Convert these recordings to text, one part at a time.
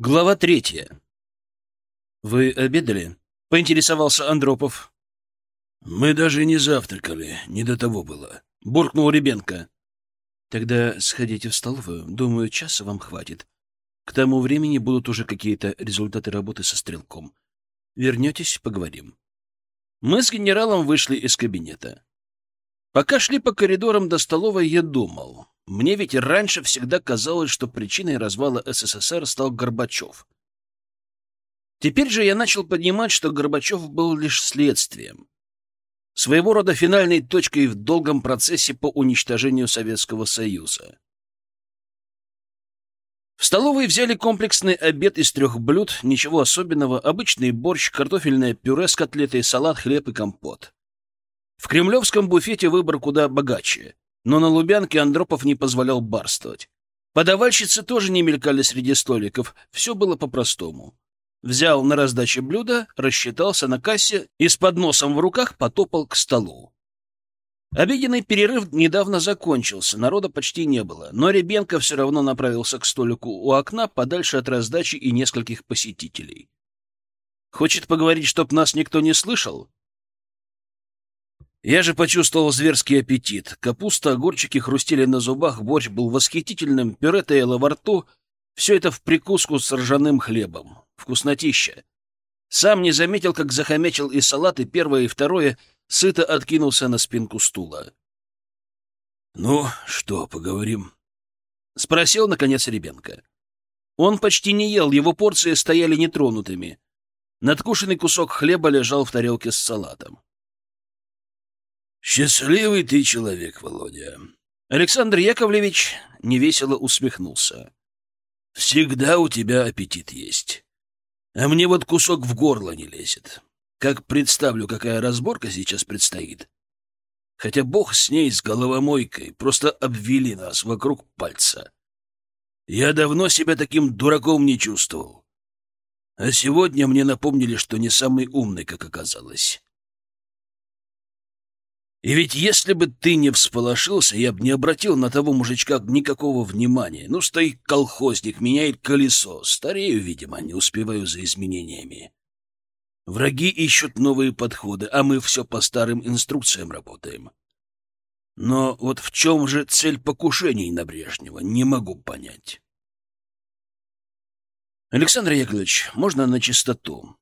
Глава третья. «Вы обедали?» — поинтересовался Андропов. «Мы даже не завтракали, не до того было», — буркнул Ребенко. «Тогда сходите в столовую. Думаю, часа вам хватит. К тому времени будут уже какие-то результаты работы со стрелком. Вернетесь, поговорим». Мы с генералом вышли из кабинета. Пока шли по коридорам до столовой, я думал. Мне ведь раньше всегда казалось, что причиной развала СССР стал Горбачев. Теперь же я начал понимать, что Горбачев был лишь следствием. Своего рода финальной точкой в долгом процессе по уничтожению Советского Союза. В столовой взяли комплексный обед из трех блюд, ничего особенного, обычный борщ, картофельное пюре с котлетой, салат, хлеб и компот. В кремлевском буфете выбор куда богаче но на Лубянке Андропов не позволял барствовать. Подавальщицы тоже не мелькали среди столиков, все было по-простому. Взял на раздаче блюдо, рассчитался на кассе и с подносом в руках потопал к столу. Обеденный перерыв недавно закончился, народа почти не было, но Ребенко все равно направился к столику у окна подальше от раздачи и нескольких посетителей. Хочет поговорить, чтоб нас никто не слышал? Я же почувствовал зверский аппетит. Капуста, огурчики хрустели на зубах, борщ был восхитительным, пюре таяло во рту. Все это в прикуску с ржаным хлебом. Вкуснотища. Сам не заметил, как захомячил и салат, и первое, и второе, сыто откинулся на спинку стула. «Ну, что, поговорим?» — спросил, наконец, Ребенка. Он почти не ел, его порции стояли нетронутыми. Надкушенный кусок хлеба лежал в тарелке с салатом. «Счастливый ты человек, Володя!» Александр Яковлевич невесело усмехнулся. «Всегда у тебя аппетит есть. А мне вот кусок в горло не лезет. Как представлю, какая разборка сейчас предстоит. Хотя бог с ней, с головомойкой, просто обвели нас вокруг пальца. Я давно себя таким дураком не чувствовал. А сегодня мне напомнили, что не самый умный, как оказалось. И ведь если бы ты не всполошился, я бы не обратил на того мужичка никакого внимания. Ну, стоит колхозник, меняет колесо. Старею, видимо, не успеваю за изменениями. Враги ищут новые подходы, а мы все по старым инструкциям работаем. Но вот в чем же цель покушений на Брежнева, не могу понять. Александр Яковлевич, можно на чистоту?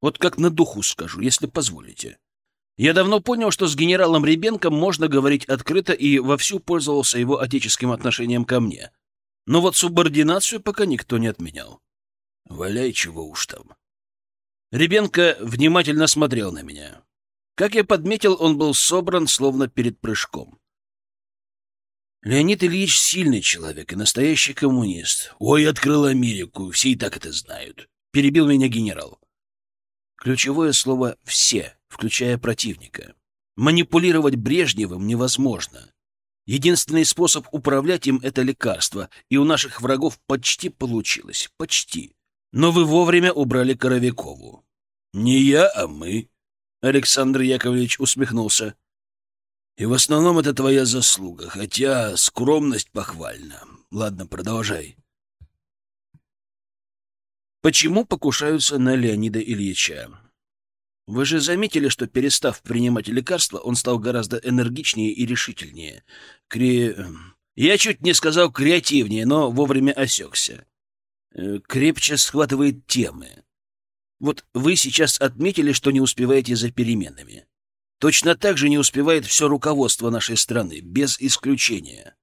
Вот как на духу скажу, если позволите. Я давно понял, что с генералом Ребенком можно говорить открыто и вовсю пользовался его отеческим отношением ко мне. Но вот субординацию пока никто не отменял. Валяй, чего уж там. Ребенко внимательно смотрел на меня. Как я подметил, он был собран, словно перед прыжком. Леонид Ильич сильный человек и настоящий коммунист. Ой, открыл Америку, все и так это знают. Перебил меня генерал. Ключевое слово «все» включая противника. Манипулировать Брежневым невозможно. Единственный способ управлять им — это лекарство, и у наших врагов почти получилось. Почти. Но вы вовремя убрали Коровикову. «Не я, а мы», — Александр Яковлевич усмехнулся. «И в основном это твоя заслуга, хотя скромность похвальна. Ладно, продолжай». Почему покушаются на Леонида Ильича? Вы же заметили, что, перестав принимать лекарства, он стал гораздо энергичнее и решительнее. Кре... Я чуть не сказал креативнее, но вовремя осекся. Э, крепче схватывает темы. Вот вы сейчас отметили, что не успеваете за переменами. Точно так же не успевает все руководство нашей страны, без исключения.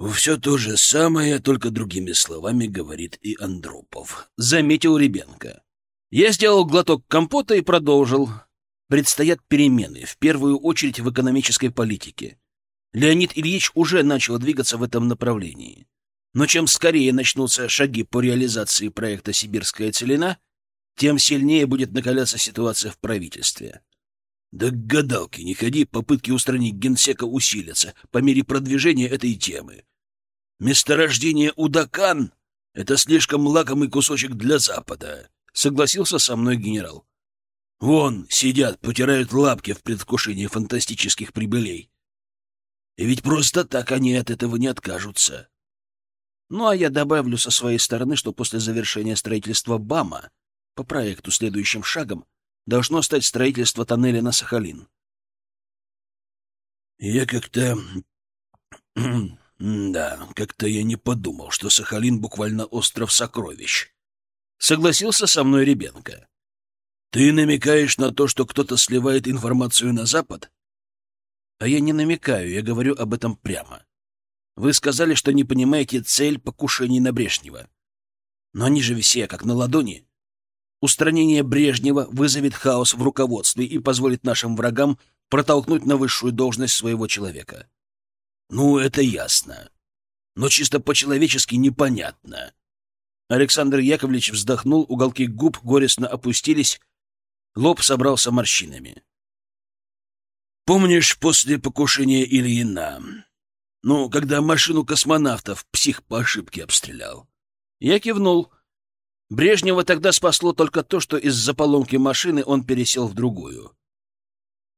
«Все то же самое, только другими словами говорит и Андропов», — заметил Ребенко. Я сделал глоток компота и продолжил. Предстоят перемены, в первую очередь в экономической политике. Леонид Ильич уже начал двигаться в этом направлении. Но чем скорее начнутся шаги по реализации проекта «Сибирская целина», тем сильнее будет накаляться ситуация в правительстве. Да к не ходи, попытки устранить генсека усилятся по мере продвижения этой темы. Месторождение Удакан — это слишком лакомый кусочек для Запада. — согласился со мной генерал. «Вон, сидят, потирают лапки в предвкушении фантастических прибылей. И ведь просто так они от этого не откажутся. Ну а я добавлю со своей стороны, что после завершения строительства БАМа по проекту следующим шагом должно стать строительство тоннеля на Сахалин. Я как-то... Да, как-то я не подумал, что Сахалин буквально остров сокровищ. Согласился со мной Ребенко. Ты намекаешь на то, что кто-то сливает информацию на Запад? А я не намекаю, я говорю об этом прямо. Вы сказали, что не понимаете цель покушений на Брежнева. Но они же все как на ладони. Устранение Брежнева вызовет хаос в руководстве и позволит нашим врагам протолкнуть на высшую должность своего человека. Ну, это ясно. Но чисто по-человечески непонятно. Александр Яковлевич вздохнул, уголки губ горестно опустились, лоб собрался морщинами. Помнишь, после покушения Ильина, ну, когда машину космонавтов псих по ошибке обстрелял? Я кивнул. Брежнева тогда спасло только то, что из-за поломки машины он пересел в другую.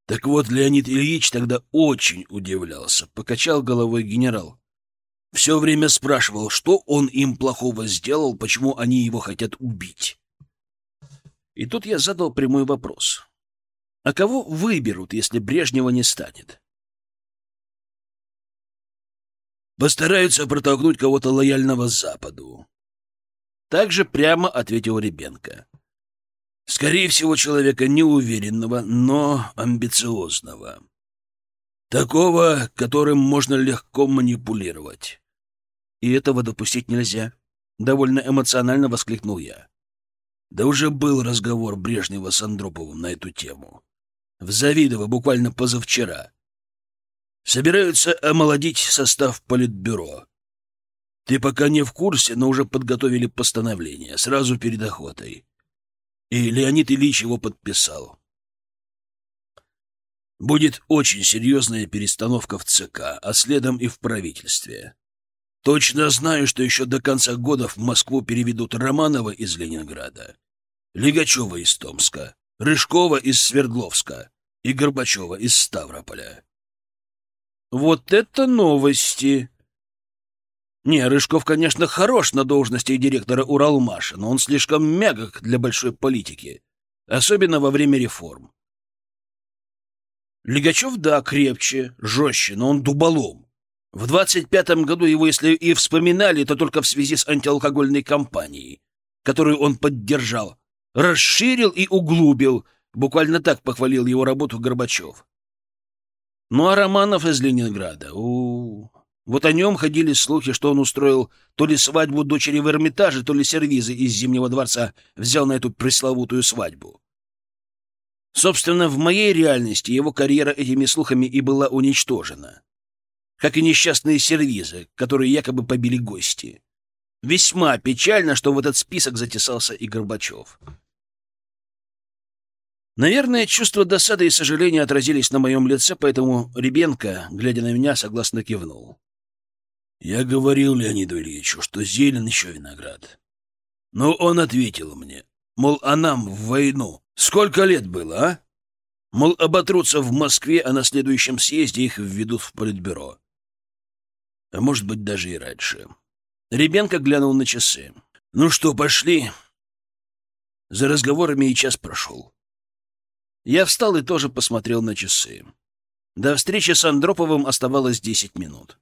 Так вот, Леонид Ильич тогда очень удивлялся, покачал головой генерал. Все время спрашивал, что он им плохого сделал, почему они его хотят убить. И тут я задал прямой вопрос. А кого выберут, если Брежнева не станет? Постараются протолкнуть кого-то лояльного Западу. Так же прямо ответил Ребенко. Скорее всего, человека неуверенного, но амбициозного. Такого, которым можно легко манипулировать. И этого допустить нельзя. Довольно эмоционально воскликнул я. Да уже был разговор Брежнева с Андроповым на эту тему. В Завидово буквально позавчера. Собираются омолодить состав политбюро. Ты пока не в курсе, но уже подготовили постановление, сразу перед охотой. И Леонид Ильич его подписал. Будет очень серьезная перестановка в ЦК, а следом и в правительстве. Точно знаю, что еще до конца года в Москву переведут Романова из Ленинграда, Лигачева из Томска, Рыжкова из Свердловска и Горбачева из Ставрополя. Вот это новости! Не, Рыжков, конечно, хорош на должности директора Уралмаша, но он слишком мягок для большой политики, особенно во время реформ. Лигачев, да, крепче, жестче, но он дуболом. В двадцать пятом году его, если и вспоминали, то только в связи с антиалкогольной кампанией, которую он поддержал, расширил и углубил, буквально так похвалил его работу Горбачев. Ну а Романов из Ленинграда, у, -у, -у. Вот о нем ходили слухи, что он устроил то ли свадьбу дочери в Эрмитаже, то ли сервизы из Зимнего дворца взял на эту пресловутую свадьбу. Собственно, в моей реальности его карьера этими слухами и была уничтожена. Как и несчастные сервизы, которые якобы побили гости. Весьма печально, что в этот список затесался и Горбачев. Наверное, чувство досады и сожаления отразились на моем лице, поэтому Ребенко, глядя на меня, согласно кивнул. Я говорил Леониду Ильичу, что зелен еще виноград. Но он ответил мне, мол, а нам в войну сколько лет было, а? Мол, оботрутся в Москве, а на следующем съезде их введут в политбюро. А может быть, даже и раньше. Ребенка глянул на часы. Ну что, пошли? За разговорами и час прошел. Я встал и тоже посмотрел на часы. До встречи с Андроповым оставалось десять минут.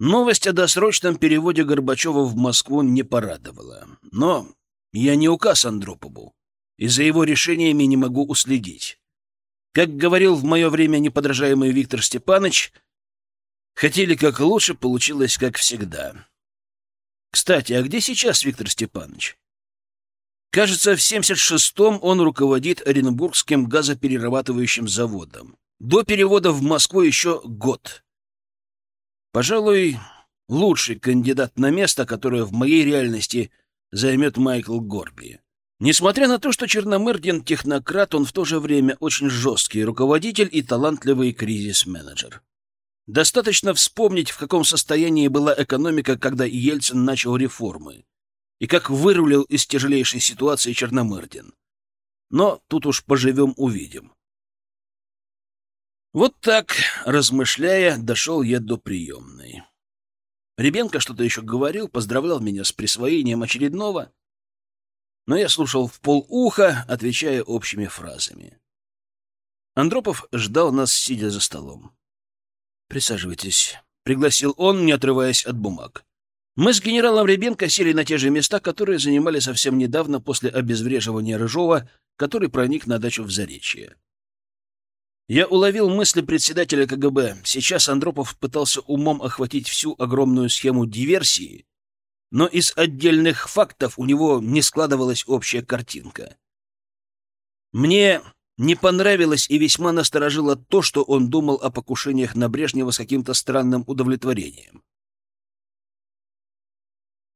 Новость о досрочном переводе Горбачева в Москву не порадовала. Но я не указ Андропову, и за его решениями не могу уследить. Как говорил в мое время неподражаемый Виктор Степанович, хотели как лучше, получилось как всегда. Кстати, а где сейчас Виктор Степанович? Кажется, в 76-м он руководит Оренбургским газоперерабатывающим заводом. До перевода в Москву еще год. Пожалуй, лучший кандидат на место, которое в моей реальности займет Майкл Горби. Несмотря на то, что Черномырдин — технократ, он в то же время очень жесткий руководитель и талантливый кризис-менеджер. Достаточно вспомнить, в каком состоянии была экономика, когда Ельцин начал реформы, и как вырулил из тяжелейшей ситуации Черномырдин. Но тут уж поживем-увидим. Вот так, размышляя, дошел я до приемной. Ребенка что-то еще говорил, поздравлял меня с присвоением очередного, но я слушал в полуха, отвечая общими фразами. Андропов ждал нас, сидя за столом. «Присаживайтесь», — пригласил он, не отрываясь от бумаг. Мы с генералом Ребенко сели на те же места, которые занимали совсем недавно после обезвреживания Рыжова, который проник на дачу в Заречье. Я уловил мысли председателя КГБ. Сейчас Андропов пытался умом охватить всю огромную схему диверсии, но из отдельных фактов у него не складывалась общая картинка. Мне не понравилось и весьма насторожило то, что он думал о покушениях на Брежнева с каким-то странным удовлетворением.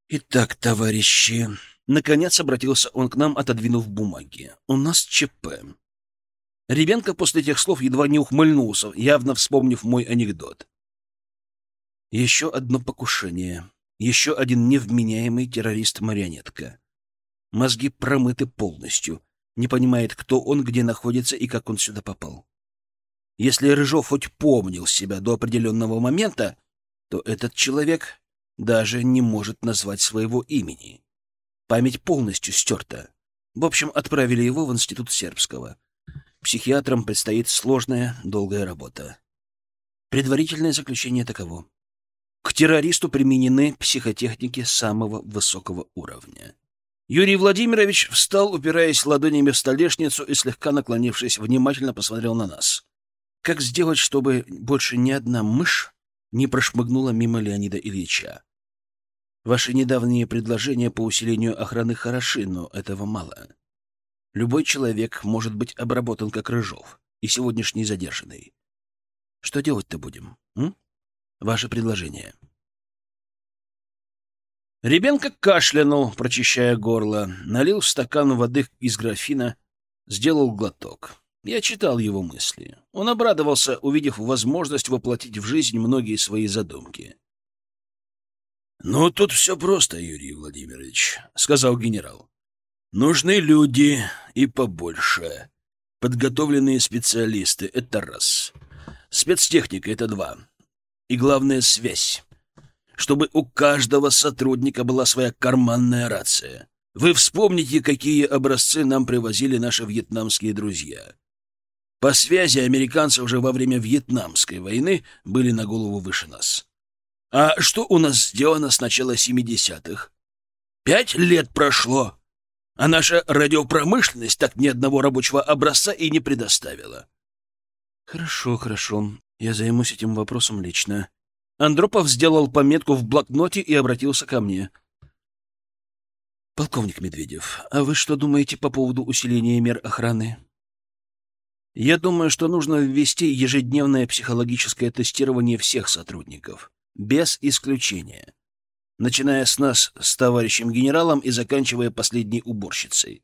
«Итак, товарищи...» Наконец обратился он к нам, отодвинув бумаги. «У нас ЧП». Ребенка после этих слов едва не ухмыльнулся, явно вспомнив мой анекдот. Еще одно покушение. Еще один невменяемый террорист-марионетка. Мозги промыты полностью не понимает, кто он, где находится и как он сюда попал. Если Рыжов хоть помнил себя до определенного момента, то этот человек даже не может назвать своего имени. Память полностью стерта. В общем, отправили его в институт сербского. Психиатрам предстоит сложная, долгая работа. Предварительное заключение таково. К террористу применены психотехники самого высокого уровня. Юрий Владимирович встал, упираясь ладонями в столешницу и, слегка наклонившись, внимательно посмотрел на нас. Как сделать, чтобы больше ни одна мышь не прошмыгнула мимо Леонида Ильича? Ваши недавние предложения по усилению охраны хороши, но этого мало. Любой человек может быть обработан как Рыжов и сегодняшний задержанный. Что делать-то будем? М? Ваше предложение. Ребенка кашлянул, прочищая горло, налил стакан воды из графина, сделал глоток. Я читал его мысли. Он обрадовался, увидев возможность воплотить в жизнь многие свои задумки. «Ну, тут все просто, Юрий Владимирович», — сказал генерал. «Нужны люди и побольше. Подготовленные специалисты — это раз. Спецтехника — это два. И главное — связь чтобы у каждого сотрудника была своя карманная рация. Вы вспомните, какие образцы нам привозили наши вьетнамские друзья. По связи американцы уже во время Вьетнамской войны были на голову выше нас. А что у нас сделано с начала 70-х? Пять лет прошло, а наша радиопромышленность так ни одного рабочего образца и не предоставила. Хорошо, хорошо. Я займусь этим вопросом лично. Андропов сделал пометку в блокноте и обратился ко мне. «Полковник Медведев, а вы что думаете по поводу усиления мер охраны?» «Я думаю, что нужно ввести ежедневное психологическое тестирование всех сотрудников, без исключения, начиная с нас с товарищем генералом и заканчивая последней уборщицей.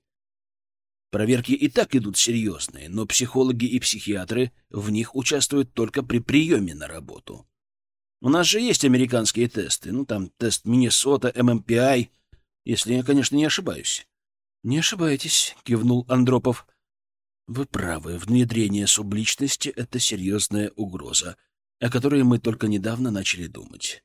Проверки и так идут серьезные, но психологи и психиатры в них участвуют только при приеме на работу». У нас же есть американские тесты. Ну, там тест Миннесота, ММПИ, если я, конечно, не ошибаюсь. — Не ошибаетесь, — кивнул Андропов. — Вы правы, внедрение субличности — это серьезная угроза, о которой мы только недавно начали думать.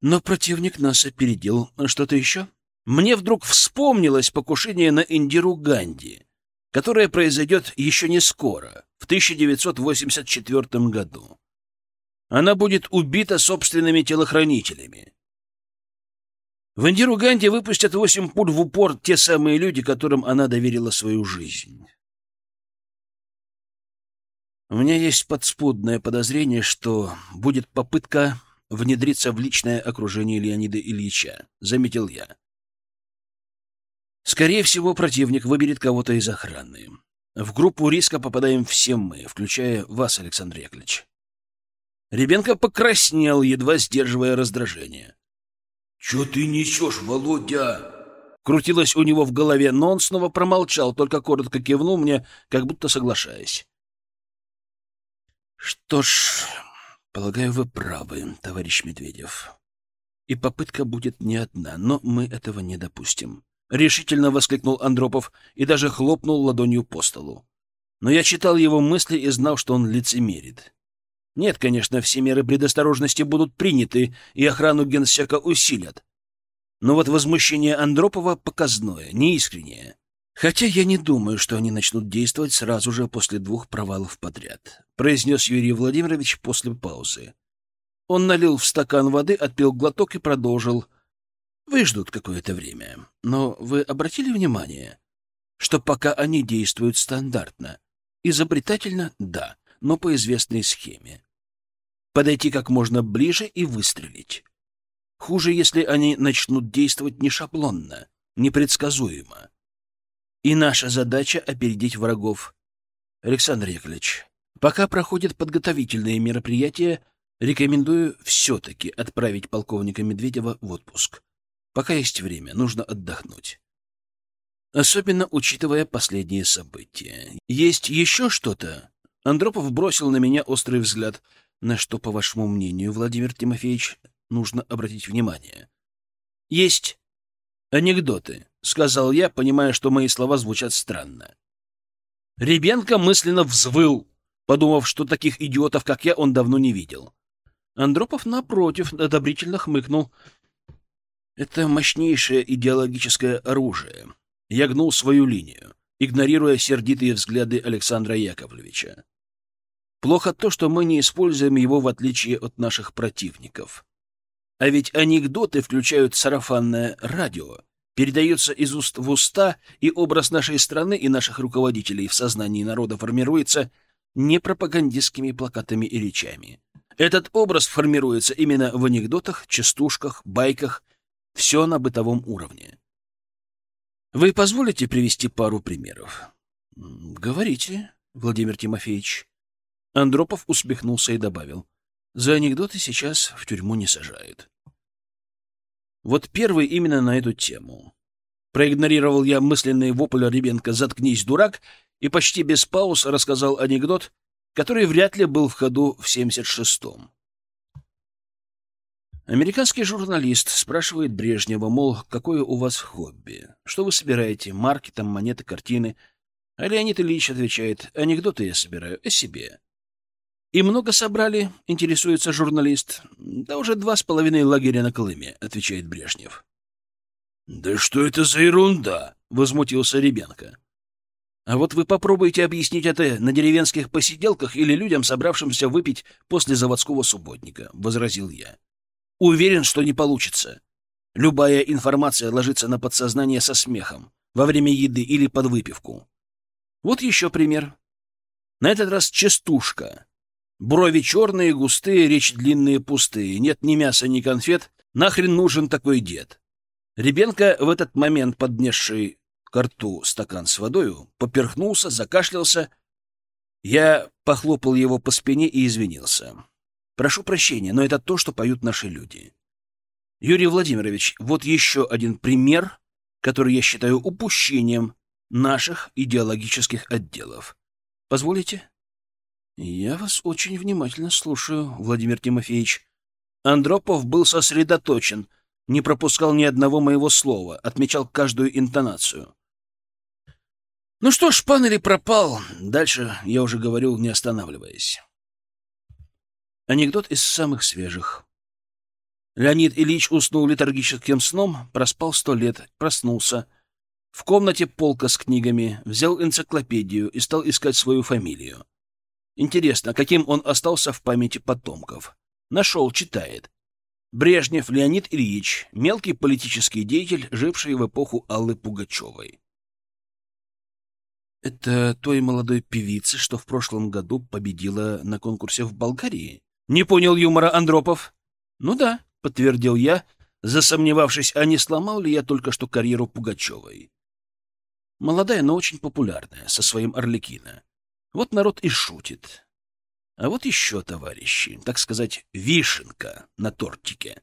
Но противник нас опередил. Что-то еще? Мне вдруг вспомнилось покушение на Индиру Ганди, которое произойдет еще не скоро, в 1984 году она будет убита собственными телохранителями. В Индиру Ганди выпустят восемь пуль в упор те самые люди, которым она доверила свою жизнь. У меня есть подспудное подозрение, что будет попытка внедриться в личное окружение Леонида Ильича, заметил я. Скорее всего, противник выберет кого-то из охраны. В группу риска попадаем все мы, включая вас, Александр Яковлевич. Ребенка покраснел, едва сдерживая раздражение. — Че ты несешь, Володя? Крутилось у него в голове, но он снова промолчал, только коротко кивнул мне, как будто соглашаясь. — Что ж, полагаю, вы правы, товарищ Медведев. И попытка будет не одна, но мы этого не допустим. Решительно воскликнул Андропов и даже хлопнул ладонью по столу. Но я читал его мысли и знал, что он лицемерит. Нет, конечно, все меры предосторожности будут приняты, и охрану генсека усилят. Но вот возмущение Андропова показное, неискреннее. Хотя я не думаю, что они начнут действовать сразу же после двух провалов подряд, произнес Юрий Владимирович после паузы. Он налил в стакан воды, отпил глоток и продолжил. Выждут какое-то время. Но вы обратили внимание, что пока они действуют стандартно? Изобретательно — да, но по известной схеме. Подойти как можно ближе и выстрелить. Хуже, если они начнут действовать не шаблонно, непредсказуемо. И наша задача — опередить врагов. Александр Яковлевич, пока проходят подготовительные мероприятия, рекомендую все-таки отправить полковника Медведева в отпуск. Пока есть время, нужно отдохнуть. Особенно учитывая последние события. Есть еще что-то? Андропов бросил на меня острый взгляд. На что, по вашему мнению, Владимир Тимофеевич, нужно обратить внимание? Есть анекдоты, сказал я, понимая, что мои слова звучат странно. Ребенка мысленно взвыл, подумав, что таких идиотов, как я, он давно не видел. Андропов, напротив, одобрительно хмыкнул. Это мощнейшее идеологическое оружие. Я гнул свою линию, игнорируя сердитые взгляды Александра Яковлевича. Плохо то, что мы не используем его в отличие от наших противников. А ведь анекдоты включают сарафанное радио, передаются из уст в уста, и образ нашей страны и наших руководителей в сознании народа формируется не пропагандистскими плакатами и речами. Этот образ формируется именно в анекдотах, частушках, байках, все на бытовом уровне. Вы позволите привести пару примеров? Говорите, Владимир Тимофеевич. Андропов усмехнулся и добавил. За анекдоты сейчас в тюрьму не сажают. Вот первый именно на эту тему. Проигнорировал я мысленный вопль Ребенка «Заткнись, дурак!» и почти без пауз рассказал анекдот, который вряд ли был в ходу в 76-м. Американский журналист спрашивает Брежнева, мол, какое у вас хобби? Что вы собираете? Марки, там, монеты, картины? А Леонид Ильич отвечает, анекдоты я собираю о себе. «И много собрали?» — интересуется журналист. «Да уже два с половиной лагеря на Колыме», — отвечает Брежнев. «Да что это за ерунда?» — возмутился Ребенко. «А вот вы попробуйте объяснить это на деревенских посиделках или людям, собравшимся выпить после заводского субботника», — возразил я. «Уверен, что не получится. Любая информация ложится на подсознание со смехом, во время еды или под выпивку. Вот еще пример. На этот раз частушка. Брови черные, густые, речь длинные, пустые. Нет ни мяса, ни конфет. Нахрен нужен такой дед? Ребенка, в этот момент поднесший к рту стакан с водою, поперхнулся, закашлялся. Я похлопал его по спине и извинился. Прошу прощения, но это то, что поют наши люди. Юрий Владимирович, вот еще один пример, который я считаю упущением наших идеологических отделов. Позволите? Я вас очень внимательно слушаю, Владимир Тимофеевич. Андропов был сосредоточен, не пропускал ни одного моего слова, отмечал каждую интонацию. Ну что ж, пан пропал, дальше я уже говорил, не останавливаясь. Анекдот из самых свежих. Леонид Ильич уснул летаргическим сном, проспал сто лет, проснулся. В комнате полка с книгами, взял энциклопедию и стал искать свою фамилию. Интересно, каким он остался в памяти потомков. Нашел, читает. Брежнев Леонид Ильич, мелкий политический деятель, живший в эпоху Аллы Пугачевой. Это той молодой певицы, что в прошлом году победила на конкурсе в Болгарии? Не понял юмора Андропов. Ну да, подтвердил я, засомневавшись, а не сломал ли я только что карьеру Пугачевой. Молодая, но очень популярная, со своим Орликино. Вот народ и шутит. А вот еще, товарищи, так сказать, вишенка на тортике.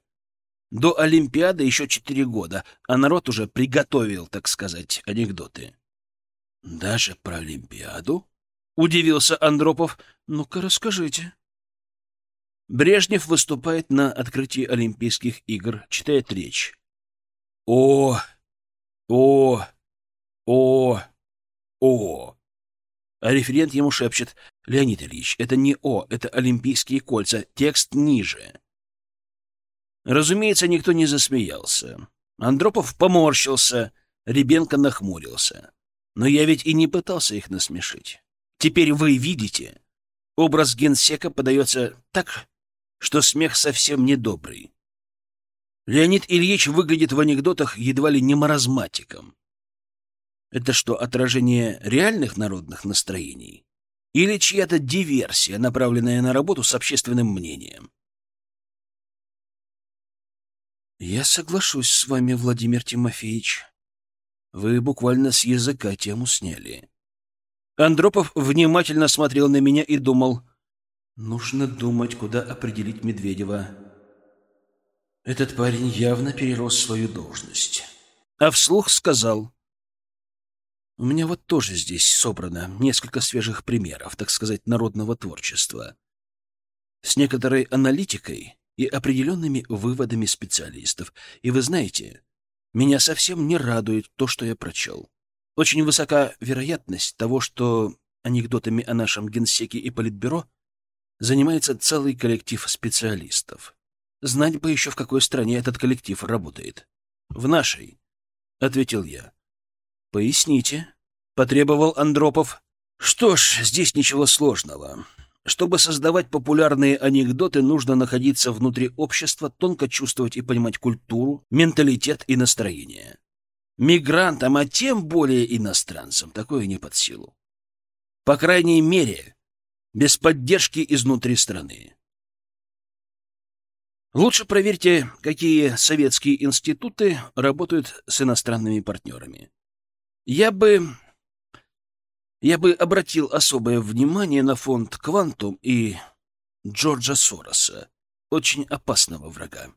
До Олимпиады еще четыре года, а народ уже приготовил, так сказать, анекдоты. Даже про Олимпиаду? Удивился Андропов. Ну-ка, расскажите. Брежнев выступает на открытии Олимпийских игр, читает речь. О, о, о, о. А референт ему шепчет. Леонид Ильич, это не О, это Олимпийские кольца. Текст ниже. Разумеется, никто не засмеялся. Андропов поморщился, Ребенко нахмурился. Но я ведь и не пытался их насмешить. Теперь вы видите, образ генсека подается так, что смех совсем недобрый. Леонид Ильич выглядит в анекдотах едва ли не маразматиком. Это что, отражение реальных народных настроений? Или чья-то диверсия, направленная на работу с общественным мнением? Я соглашусь с вами, Владимир Тимофеевич. Вы буквально с языка тему сняли. Андропов внимательно смотрел на меня и думал, нужно думать, куда определить Медведева. Этот парень явно перерос свою должность. А вслух сказал, у меня вот тоже здесь собрано несколько свежих примеров, так сказать, народного творчества. С некоторой аналитикой и определенными выводами специалистов. И вы знаете, меня совсем не радует то, что я прочел. Очень высока вероятность того, что анекдотами о нашем генсеке и политбюро занимается целый коллектив специалистов. Знать бы еще, в какой стране этот коллектив работает. В нашей, — ответил я. Поясните, — потребовал Андропов. Что ж, здесь ничего сложного. Чтобы создавать популярные анекдоты, нужно находиться внутри общества, тонко чувствовать и понимать культуру, менталитет и настроение. Мигрантам, а тем более иностранцам, такое не под силу. По крайней мере, без поддержки изнутри страны. Лучше проверьте, какие советские институты работают с иностранными партнерами. Я бы я бы обратил особое внимание на фонд «Квантум» и Джорджа Сороса, очень опасного врага.